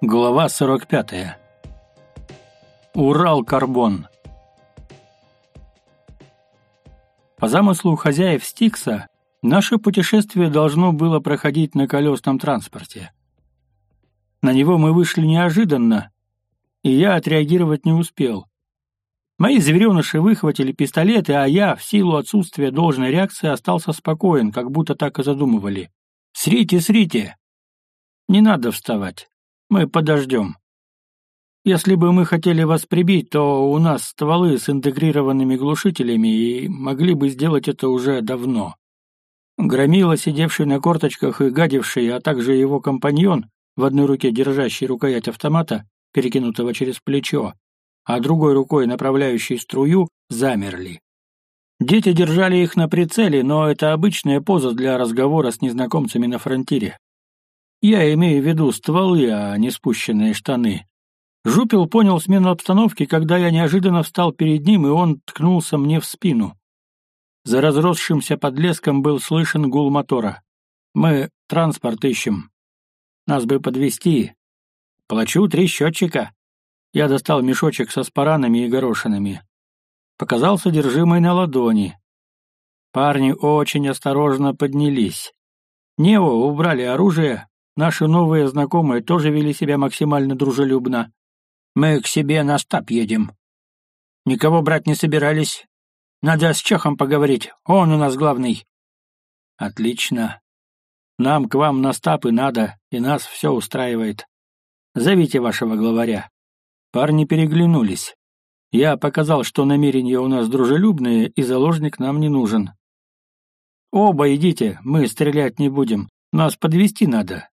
Глава 45. Урал-карбон. По замыслу хозяев Стикса, наше путешествие должно было проходить на колесном транспорте. На него мы вышли неожиданно, и я отреагировать не успел. Мои звереныши выхватили пистолеты, а я, в силу отсутствия должной реакции, остался спокоен, как будто так и задумывали. «Срите, срите!» «Не надо вставать. Мы подождем. Если бы мы хотели вас прибить, то у нас стволы с интегрированными глушителями и могли бы сделать это уже давно. Громила, сидевший на корточках и гадивший, а также его компаньон, в одной руке держащий рукоять автомата, перекинутого через плечо, а другой рукой направляющий струю, замерли. Дети держали их на прицеле, но это обычная поза для разговора с незнакомцами на фронтире. Я имею в виду стволы, а не спущенные штаны. Жупел понял смену обстановки, когда я неожиданно встал перед ним, и он ткнулся мне в спину. За разросшимся подлеском был слышен гул мотора. «Мы транспорт ищем. Нас бы подвести. Плачу три счетчика». Я достал мешочек со спаранами и горошинами. Показал содержимое на ладони. Парни очень осторожно поднялись. Нео убрали оружие, Наши новые знакомые тоже вели себя максимально дружелюбно. Мы к себе на стаб едем. Никого брать не собирались. Надо с Чехом поговорить, он у нас главный. Отлично. Нам к вам на стаб и надо, и нас все устраивает. Зовите вашего главаря. Парни переглянулись. Я показал, что намерения у нас дружелюбные, и заложник нам не нужен. Оба идите, мы стрелять не будем. Нас подвести надо.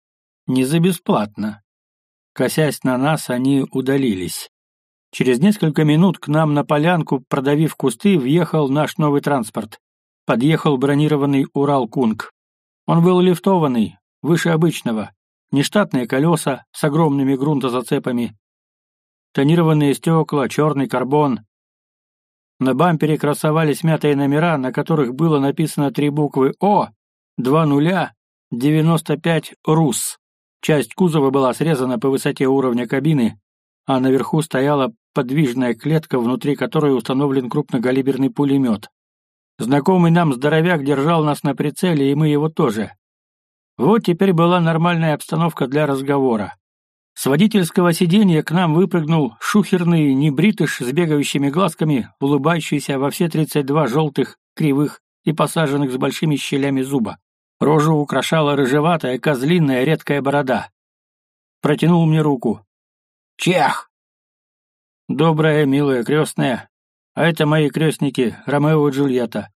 Не за бесплатно. Косясь на нас, они удалились. Через несколько минут к нам на полянку, продавив кусты, въехал наш новый транспорт. Подъехал бронированный «Урал-Кунг». Он был лифтованный, выше обычного, нештатные колеса с огромными грунтозацепами, тонированные стекла, черный карбон. На бампере красовались мятые номера, на которых было написано три буквы «О», два нуля, 95 «РУС». Часть кузова была срезана по высоте уровня кабины, а наверху стояла подвижная клетка, внутри которой установлен крупногалиберный пулемет. Знакомый нам здоровяк держал нас на прицеле, и мы его тоже. Вот теперь была нормальная обстановка для разговора. С водительского сиденья к нам выпрыгнул шухерный небритыш с бегающими глазками, улыбающийся во все 32 желтых, кривых и посаженных с большими щелями зуба. Рожу украшала рыжеватая, козлиная, редкая борода. Протянул мне руку. «Чех!» «Добрая, милая, крестная. А это мои крестники, Ромео и Джульетта.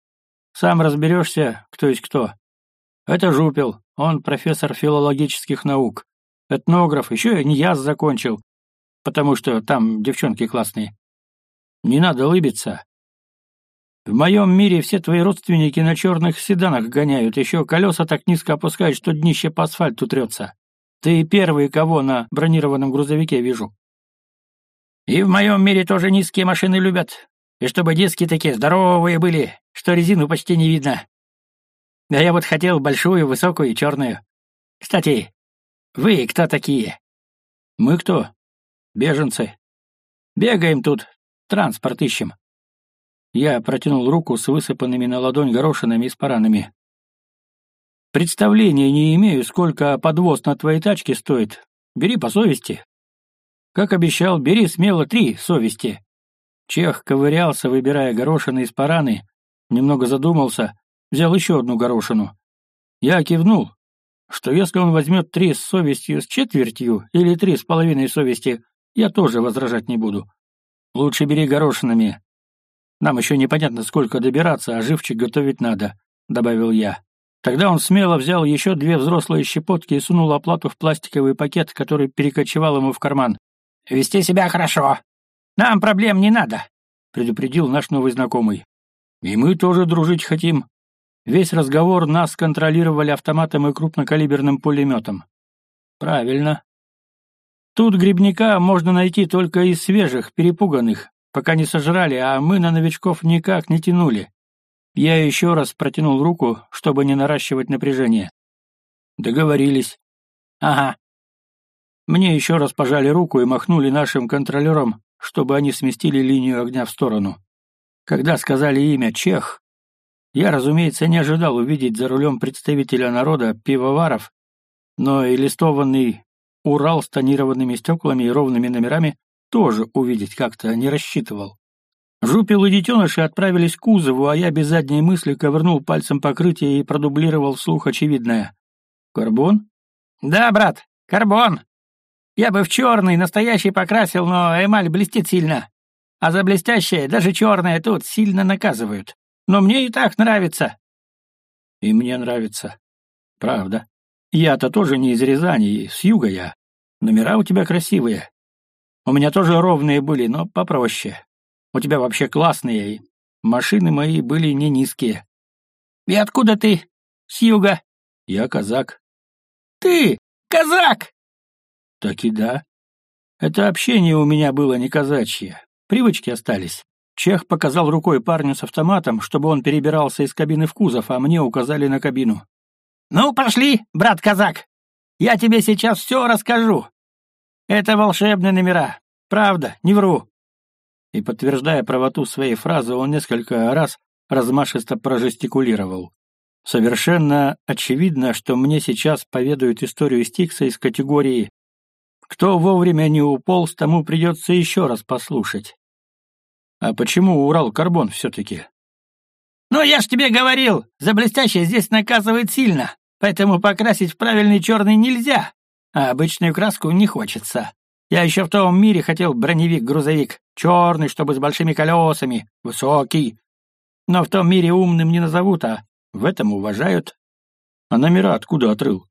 Сам разберешься, кто есть кто. Это Жупел, он профессор филологических наук. Этнограф, еще и не я закончил, потому что там девчонки классные. Не надо лыбиться. В моем мире все твои родственники на черных седанах гоняют, еще колеса так низко опускают, что днище по асфальту трется. Ты первый, кого на бронированном грузовике вижу. И в моем мире тоже низкие машины любят. И чтобы диски такие здоровые были, что резину почти не видно. Да я вот хотел большую, высокую и черную. Кстати, вы кто такие? Мы кто? Беженцы. Бегаем тут, транспорт ищем. Я протянул руку с высыпанными на ладонь горошинами и спаранами. «Представления не имею, сколько подвоз на твоей тачке стоит. Бери по совести». «Как обещал, бери смело три совести». Чех ковырялся, выбирая горошины из параны, немного задумался, взял еще одну горошину. Я кивнул, что если он возьмет три с совестью с четвертью или три с половиной совести, я тоже возражать не буду. Лучше бери горошинами, нам еще непонятно, сколько добираться, а живчик готовить надо», — добавил я. Тогда он смело взял еще две взрослые щепотки и сунул оплату в пластиковый пакет, который перекочевал ему в карман. «Вести себя хорошо. Нам проблем не надо», — предупредил наш новый знакомый. «И мы тоже дружить хотим». Весь разговор нас контролировали автоматом и крупнокалиберным пулеметом. «Правильно. Тут грибника можно найти только из свежих, перепуганных, пока не сожрали, а мы на новичков никак не тянули. Я еще раз протянул руку, чтобы не наращивать напряжение. Договорились. Ага. Мне еще раз пожали руку и махнули нашим контролерам, чтобы они сместили линию огня в сторону. Когда сказали имя «Чех», я, разумеется, не ожидал увидеть за рулем представителя народа пивоваров, но и листованный Урал с тонированными стеклами и ровными номерами тоже увидеть как-то не рассчитывал. Жупил и детеныши отправились к кузову, а я без задней мысли ковырнул пальцем покрытие и продублировал вслух очевидное. «Карбон?» «Да, брат, карбон. Я бы в черный настоящий покрасил, но эмаль блестит сильно. А за блестящее, даже черное тут, сильно наказывают. Но мне и так нравится». «И мне нравится. Правда. Я-то тоже не из Рязани, с юга я. Номера у тебя красивые. У меня тоже ровные были, но попроще. У тебя вообще классные. Машины мои были не низкие. И откуда ты? С юга? Я казак. Ты казак? Так и да. Это общение у меня было не казачье. Привычки остались. Чех показал рукой парню с автоматом, чтобы он перебирался из кабины в кузов, а мне указали на кабину. «Ну, пошли, брат-казак! Я тебе сейчас все расскажу. Это волшебные номера. Правда, не вру и, подтверждая правоту своей фразы, он несколько раз размашисто прожестикулировал. Совершенно очевидно, что мне сейчас поведают историю Стикса из категории «Кто вовремя не уполз, тому придется еще раз послушать». А почему Урал-Карбон все-таки? «Ну, я ж тебе говорил, за блестящее здесь наказывает сильно, поэтому покрасить в правильный черный нельзя, а обычную краску не хочется. Я еще в том мире хотел броневик-грузовик, черный, чтобы с большими колесами, высокий. Но в том мире умным не назовут, а в этом уважают. А номера откуда отрыл?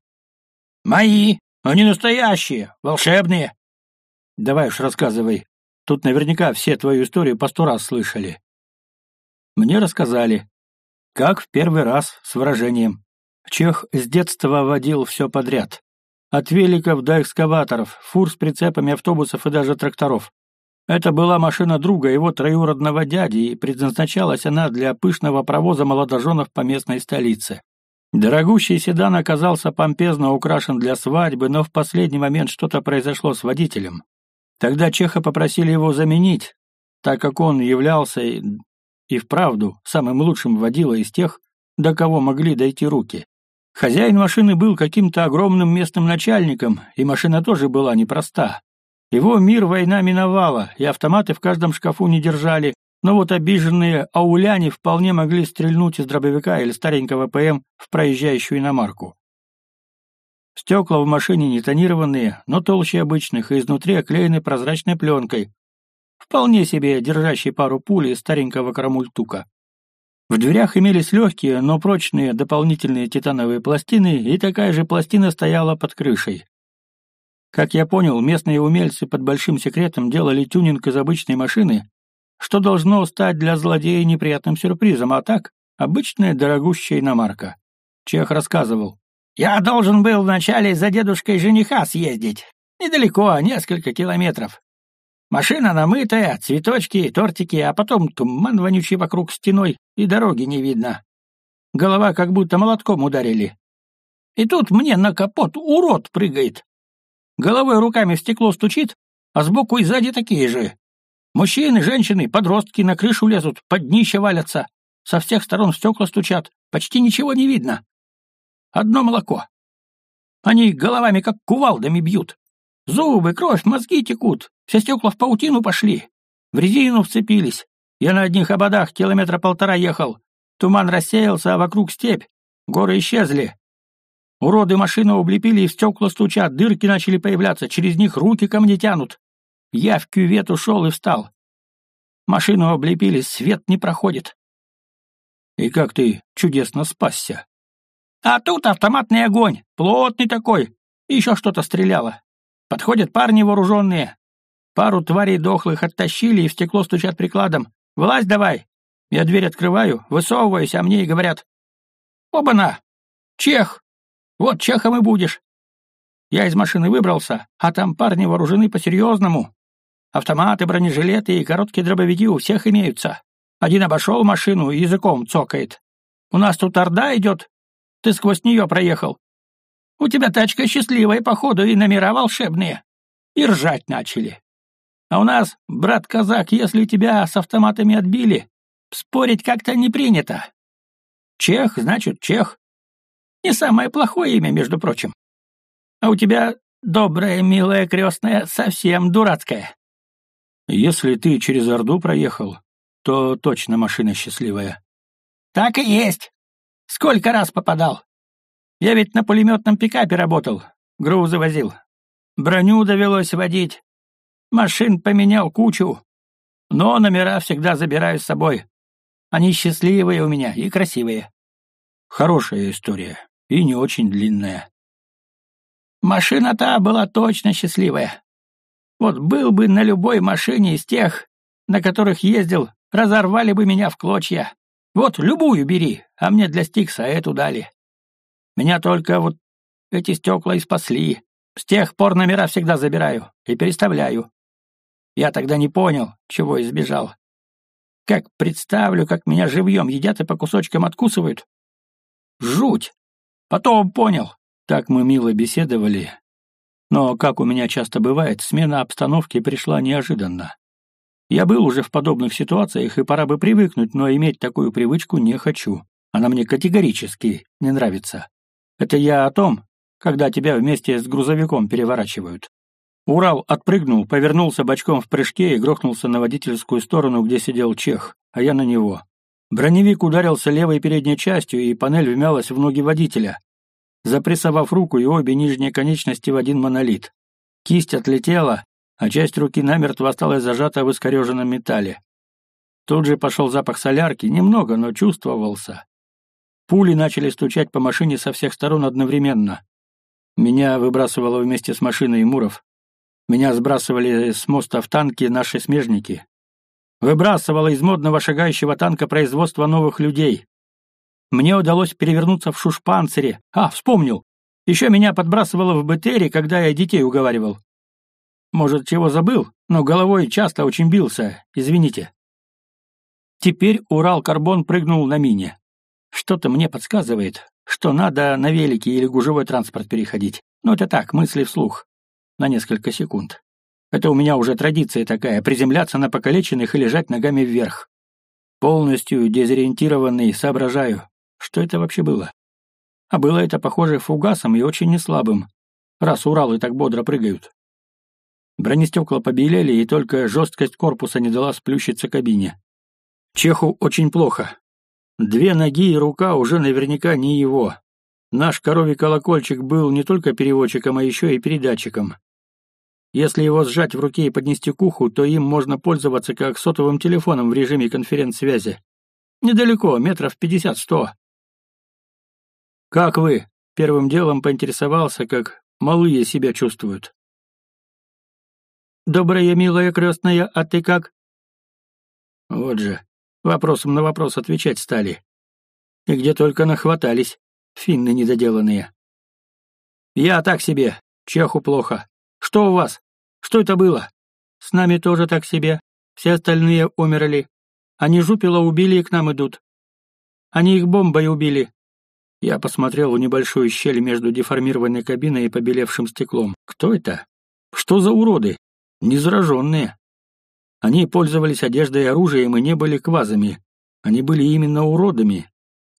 Мои, они настоящие, волшебные. Давай уж рассказывай. Тут наверняка все твою историю по сто раз слышали. Мне рассказали. Как в первый раз, с выражением. Чех с детства водил все подряд. От великов до экскаваторов, фур с прицепами автобусов и даже тракторов. Это была машина друга его троюродного дяди, и предназначалась она для пышного провоза молодоженов по местной столице. Дорогущий седан оказался помпезно украшен для свадьбы, но в последний момент что-то произошло с водителем. Тогда Чеха попросили его заменить, так как он являлся и, и вправду самым лучшим водилой из тех, до кого могли дойти руки. Хозяин машины был каким-то огромным местным начальником, и машина тоже была непроста. Его мир война миновала, и автоматы в каждом шкафу не держали, но вот обиженные ауляне вполне могли стрельнуть из дробовика или старенького ПМ в проезжающую иномарку. Стекла в машине не тонированные, но толще обычных, и изнутри оклеены прозрачной пленкой, вполне себе держащей пару пуль из старенького карамультука. В дверях имелись легкие, но прочные дополнительные титановые пластины, и такая же пластина стояла под крышей. Как я понял, местные умельцы под большим секретом делали тюнинг из обычной машины, что должно стать для злодея неприятным сюрпризом, а так — обычная дорогущая иномарка. Чех рассказывал. «Я должен был вначале за дедушкой жениха съездить. Недалеко, несколько километров. Машина намытая, цветочки, тортики, а потом туман вонючий вокруг стеной, и дороги не видно. Голова как будто молотком ударили. И тут мне на капот урод прыгает. Головой руками в стекло стучит, а сбоку и сзади такие же. Мужчины, женщины, подростки на крышу лезут, под днище валятся. Со всех сторон стекла стучат, почти ничего не видно. Одно молоко. Они головами как кувалдами бьют. Зубы, кровь, мозги текут. Все стекла в паутину пошли. В резину вцепились. Я на одних ободах километра полтора ехал. Туман рассеялся, а вокруг степь. Горы исчезли. Уроды машину облепили и в стекла стучат, дырки начали появляться, через них руки ко мне тянут. Я в кювет ушел и встал. Машину облепили, свет не проходит. И как ты чудесно спасся. А тут автоматный огонь, плотный такой, еще что-то стреляло. Подходят парни вооруженные, Пару тварей дохлых оттащили и в стекло стучат прикладом. «Вылазь давай!» Я дверь открываю, высовываюсь, а мне и говорят. «Оба-на! Чех! Вот чехом и будешь!» Я из машины выбрался, а там парни вооружены по-серьезному. Автоматы, бронежилеты и короткие дробовики у всех имеются. Один обошел машину и языком цокает. «У нас тут орда идет. Ты сквозь нее проехал. У тебя тачка счастливая, походу, и номера волшебные. и ржать начали. А у нас, брат-казак, если тебя с автоматами отбили, спорить как-то не принято. Чех, значит, чех. Не самое плохое имя, между прочим. А у тебя, добрая, милая крестная, совсем дурацкая. Если ты через Орду проехал, то точно машина счастливая. Так и есть. Сколько раз попадал. Я ведь на пулеметном пикапе работал, грузы возил. Броню довелось водить. Машин поменял кучу. Но номера всегда забираю с собой. Они счастливые у меня и красивые. Хорошая история и не очень длинная. Машина та была точно счастливая. Вот был бы на любой машине из тех, на которых ездил, разорвали бы меня в клочья. Вот любую бери, а мне для Стикса эту дали. Меня только вот эти стекла и спасли. С тех пор номера всегда забираю и переставляю. Я тогда не понял, чего избежал. Как представлю, как меня живьем едят и по кусочкам откусывают. Жуть! Потом понял. Так мы мило беседовали, но, как у меня часто бывает, смена обстановки пришла неожиданно. Я был уже в подобных ситуациях, и пора бы привыкнуть, но иметь такую привычку не хочу. Она мне категорически не нравится. Это я о том, когда тебя вместе с грузовиком переворачивают. Урал отпрыгнул, повернулся бочком в прыжке и грохнулся на водительскую сторону, где сидел чех, а я на него. Броневик ударился левой передней частью, и панель вмялась в ноги водителя запрессовав руку и обе нижние конечности в один монолит. Кисть отлетела, а часть руки намертво осталась зажата в искореженном металле. Тут же пошел запах солярки, немного, но чувствовался. Пули начали стучать по машине со всех сторон одновременно. Меня выбрасывало вместе с машиной Муров. Меня сбрасывали с моста в танки наши смежники. Выбрасывало из модного шагающего танка производства новых людей. Мне удалось перевернуться в шушпанцире. А, вспомнил. Еще меня подбрасывало в БТРе, когда я детей уговаривал. Может, чего забыл, но головой часто очень бился, извините. Теперь Урал-Карбон прыгнул на мине. Что-то мне подсказывает, что надо на велике или гужевой транспорт переходить. Но это так, мысли вслух. На несколько секунд. Это у меня уже традиция такая, приземляться на покалеченных и лежать ногами вверх. Полностью дезориентированный, соображаю, что это вообще было? А было это, похоже, фугасом и очень неслабым, раз Уралы так бодро прыгают. Бронестекла побелели, и только жесткость корпуса не дала сплющиться кабине. Чеху очень плохо. Две ноги и рука уже наверняка не его. Наш коровий колокольчик был не только переводчиком, а еще и передатчиком. Если его сжать в руке и поднести к уху, то им можно пользоваться как сотовым телефоном в режиме конференц-связи. Недалеко, метров пятьдесят-сто. «Как вы?» — первым делом поинтересовался, как малые себя чувствуют. «Добрая, милая крестная, а ты как?» Вот же, вопросом на вопрос отвечать стали. И где только нахватались, финны недоделанные. «Я так себе, чеху плохо. Что у вас? Что это было?» «С нами тоже так себе. Все остальные умерли. Они жупила убили и к нам идут. Они их бомбой убили. Я посмотрел в небольшую щель между деформированной кабиной и побелевшим стеклом. Кто это? Что за уроды? Незараженные. Они пользовались одеждой и оружием и не были квазами. Они были именно уродами.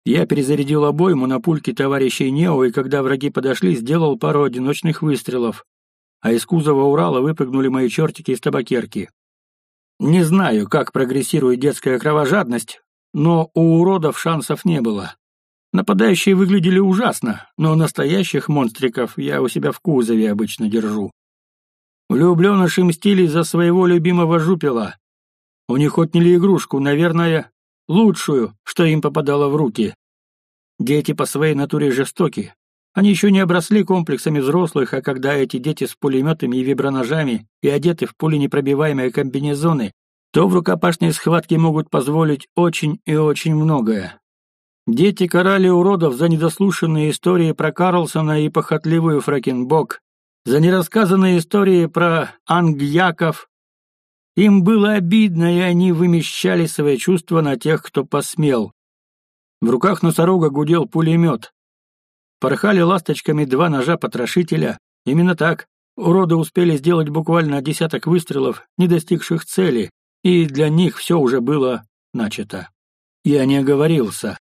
Я перезарядил обойму на пульке товарищей Нео, и когда враги подошли, сделал пару одиночных выстрелов. А из кузова Урала выпрыгнули мои чертики из табакерки. Не знаю, как прогрессирует детская кровожадность, но у уродов шансов не было. Нападающие выглядели ужасно, но настоящих монстриков я у себя в кузове обычно держу. Влюбленыши мстили за своего любимого жупела. У них отняли игрушку, наверное, лучшую, что им попадало в руки. Дети по своей натуре жестоки. Они еще не обросли комплексами взрослых, а когда эти дети с пулеметами и виброножами и одеты в пуленепробиваемые комбинезоны, то в рукопашной схватке могут позволить очень и очень многое. Дети карали уродов за недослушанные истории про Карлсона и похотливую Фрэкенбок, за нерассказанные истории про ангьяков. Им было обидно, и они вымещали свои чувства на тех, кто посмел. В руках носорога гудел пулемет. Порхали ласточками два ножа потрошителя. Именно так. Уроды успели сделать буквально десяток выстрелов, не достигших цели, и для них все уже было начато. Я не оговорился.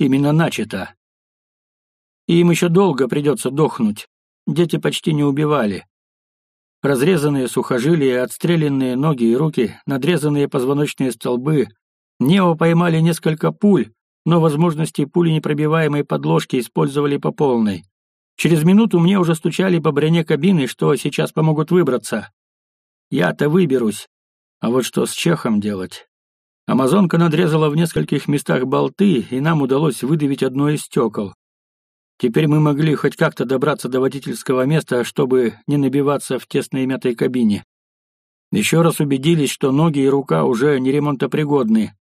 Именно начато. Им еще долго придется дохнуть. Дети почти не убивали. Разрезанные сухожилия, отстрелянные ноги и руки, надрезанные позвоночные столбы. Нео поймали несколько пуль, но возможности пуленепробиваемой подложки использовали по полной. Через минуту мне уже стучали по броне кабины, что сейчас помогут выбраться. Я-то выберусь. А вот что с Чехом делать? Амазонка надрезала в нескольких местах болты, и нам удалось выдавить одно из стекол. Теперь мы могли хоть как-то добраться до водительского места, чтобы не набиваться в тесной мятой кабине. Еще раз убедились, что ноги и рука уже не ремонтопригодны.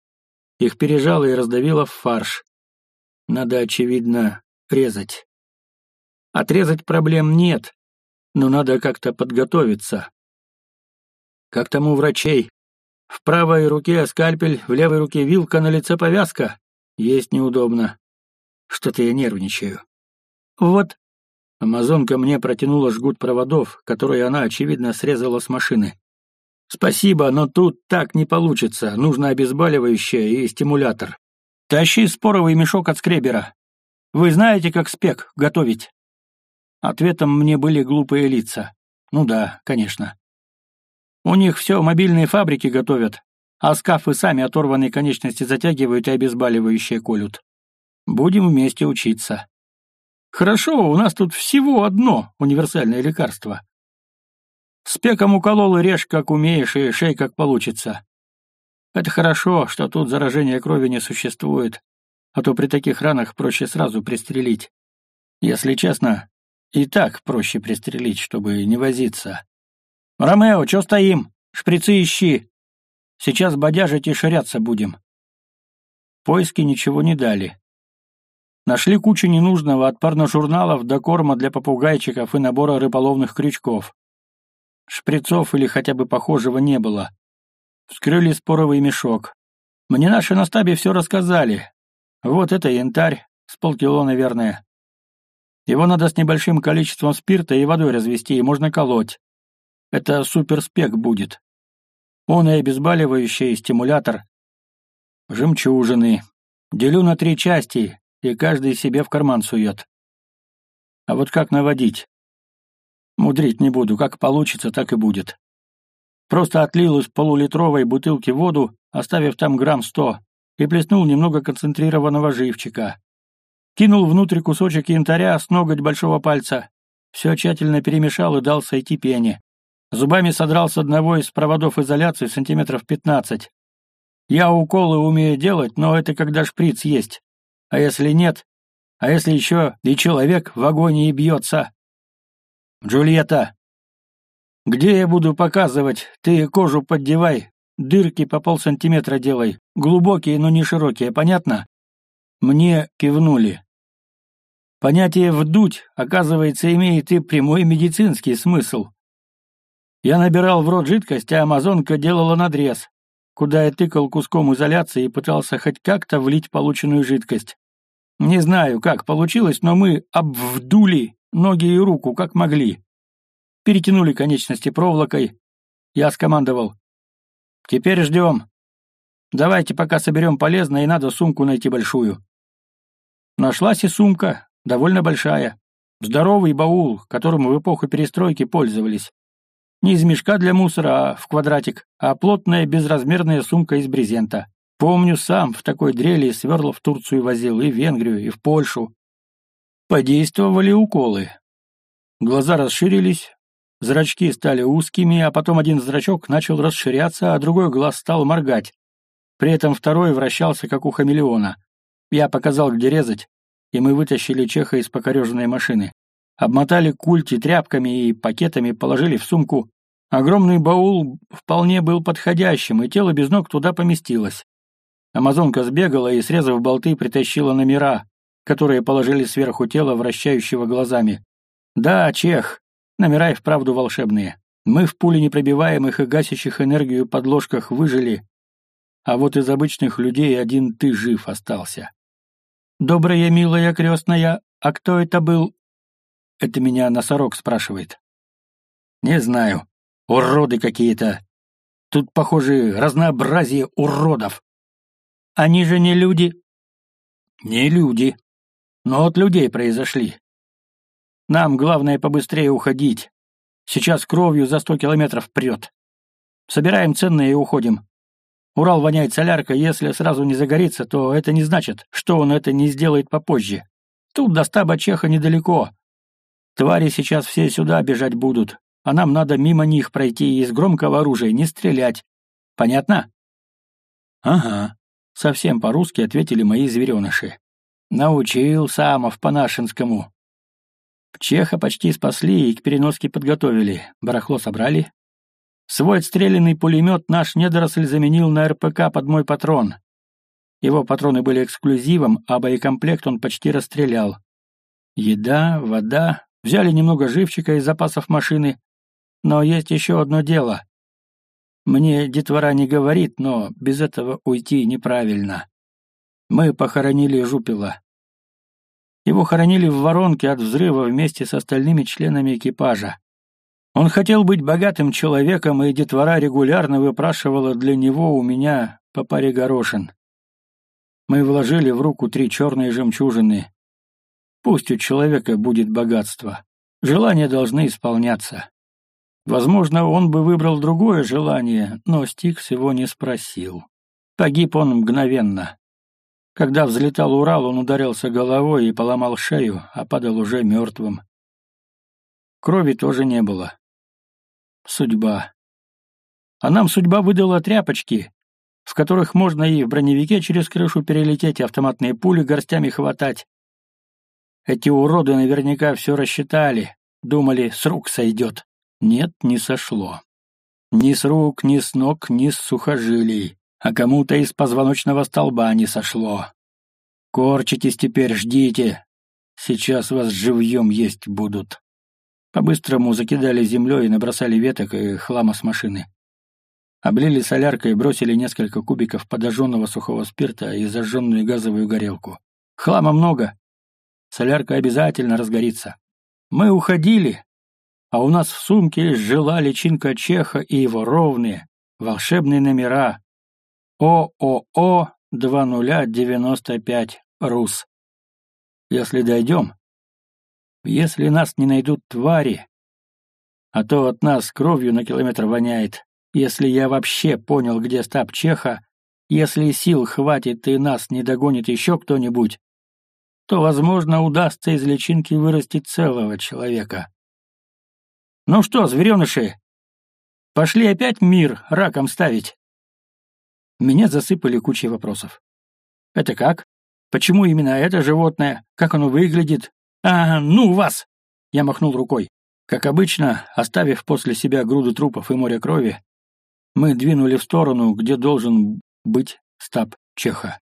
Их пережало и раздавило в фарш. Надо, очевидно, резать. Отрезать проблем нет, но надо как-то подготовиться. Как там у врачей? В правой руке скальпель, в левой руке вилка, на лице повязка. Есть неудобно. Что-то я нервничаю. «Вот». Амазонка мне протянула жгут проводов, которые она, очевидно, срезала с машины. «Спасибо, но тут так не получится. Нужно обезболивающее и стимулятор. Тащи споровый мешок от скребера. Вы знаете, как спек готовить?» Ответом мне были глупые лица. Ну да, конечно. У них все мобильные фабрики готовят, а скафы сами оторванные конечности затягивают и обезболивающее колют. Будем вместе учиться. Хорошо, у нас тут всего одно универсальное лекарство. Спеком уколол и режь, как умеешь, и шей, как получится. Это хорошо, что тут заражения крови не существует, а то при таких ранах проще сразу пристрелить. Если честно, и так проще пристрелить, чтобы не возиться. «Ромео, чё стоим? Шприцы ищи. Сейчас бодяжить и ширяться будем». Поиски ничего не дали. Нашли кучу ненужного от парножурналов до корма для попугайчиков и набора рыболовных крючков. Шприцов или хотя бы похожего не было. Вскрыли споровый мешок. Мне наши на стабе все рассказали. Вот это янтарь, с полкило, наверное. Его надо с небольшим количеством спирта и водой развести, и можно колоть. Это суперспек будет. Он и обезболивающий, и стимулятор. Жемчужины. Делю на три части, и каждый себе в карман сует. А вот как наводить? Мудрить не буду, как получится, так и будет. Просто отлил из полулитровой бутылки воду, оставив там грамм сто, и плеснул немного концентрированного живчика. Кинул внутрь кусочек янтаря с ноготь большого пальца. Все тщательно перемешал и дал сойти пене. Зубами содрал с одного из проводов изоляции сантиметров пятнадцать. Я уколы умею делать, но это когда шприц есть. А если нет? А если еще и человек в агонии бьется? Джульетта, где я буду показывать? Ты кожу поддевай, дырки по полсантиметра делай, глубокие, но не широкие, понятно? Мне кивнули. Понятие «вдуть», оказывается, имеет и прямой медицинский смысл. Я набирал в рот жидкость, а амазонка делала надрез, куда я тыкал куском изоляции и пытался хоть как-то влить полученную жидкость. Не знаю, как получилось, но мы обвдули ноги и руку, как могли. Перетянули конечности проволокой. Я скомандовал. «Теперь ждем. Давайте пока соберем полезное, и надо сумку найти большую». Нашлась и сумка, довольно большая. Здоровый баул, которым в эпоху перестройки пользовались. Не из мешка для мусора, а в квадратик, а плотная безразмерная сумка из брезента. Помню, сам в такой дрели сверла в Турцию возил, и в Венгрию, и в Польшу. Подействовали уколы. Глаза расширились, зрачки стали узкими, а потом один зрачок начал расширяться, а другой глаз стал моргать. При этом второй вращался, как у хамелеона. Я показал, где резать, и мы вытащили Чеха из покореженной машины. Обмотали культи тряпками и пакетами, положили в сумку. Огромный баул вполне был подходящим, и тело без ног туда поместилось. Амазонка сбегала и, срезав болты, притащила номера, которые положили сверху тела, вращающего глазами. Да, чех. Номера и вправду волшебные. Мы в пуле непробиваемых и гасящих энергию подложках выжили, а вот из обычных людей один ты жив остался. «Добрая, милая крестная, а кто это был?» Это меня носорог спрашивает. Не знаю. Уроды какие-то. Тут, похоже, разнообразие уродов. Они же не люди. Не люди. Но от людей произошли. Нам главное побыстрее уходить. Сейчас кровью за сто километров прет. Собираем ценные и уходим. Урал воняет соляркой, если сразу не загорится, то это не значит, что он это не сделает попозже. Тут до стаба Чеха недалеко. Твари сейчас все сюда бежать будут, а нам надо мимо них пройти и из громкого оружия не стрелять. Понятно? Ага, совсем по-русски ответили мои звереныши. Научил Самов по-нашинскому. Чеха почти спасли и к переноске подготовили. Барахло собрали, Свой отстрелянный пулемет наш недоросль заменил на РПК под мой патрон. Его патроны были эксклюзивом, а боекомплект он почти расстрелял. Еда, вода, взяли немного живчика из запасов машины. Но есть еще одно дело. Мне детвора не говорит, но без этого уйти неправильно. Мы похоронили Жупила. Его хоронили в воронке от взрыва вместе с остальными членами экипажа. Он хотел быть богатым человеком, и детвора регулярно выпрашивала для него у меня по паре горошин. Мы вложили в руку три черные жемчужины. Пусть у человека будет богатство. Желания должны исполняться. Возможно, он бы выбрал другое желание, но Стикс его не спросил. Погиб он мгновенно. Когда взлетал Урал, он ударился головой и поломал шею, а падал уже мертвым. Крови тоже не было. Судьба. А нам судьба выдала тряпочки, в которых можно и в броневике через крышу перелететь, и автоматные пули горстями хватать. Эти уроды наверняка все рассчитали, думали, с рук сойдет. Нет, не сошло. Ни с рук, ни с ног, ни с сухожилий, а кому-то из позвоночного столба не сошло. Корчитесь теперь, ждите. Сейчас вас живьем есть будут. По-быстрому закидали землей и набросали веток и хлама с машины. Облили соляркой и бросили несколько кубиков подожженного сухого спирта и зажженную газовую горелку. Хлама много. Солярка обязательно разгорится. Мы уходили, а у нас в сумке жила личинка Чеха и его ровные, волшебные номера. ООО 2095 РУС. Если дойдем, если нас не найдут твари, а то от нас кровью на километр воняет, если я вообще понял, где стаб Чеха, если сил хватит и нас не догонит еще кто-нибудь, то, возможно, удастся из личинки вырастить целого человека. Ну что, звереныши, пошли опять мир раком ставить? Меня засыпали кучей вопросов. Это как? Почему именно это животное? Как оно выглядит? «А, ну вас!» Я махнул рукой. Как обычно, оставив после себя груду трупов и море крови, мы двинули в сторону, где должен быть стаб Чеха.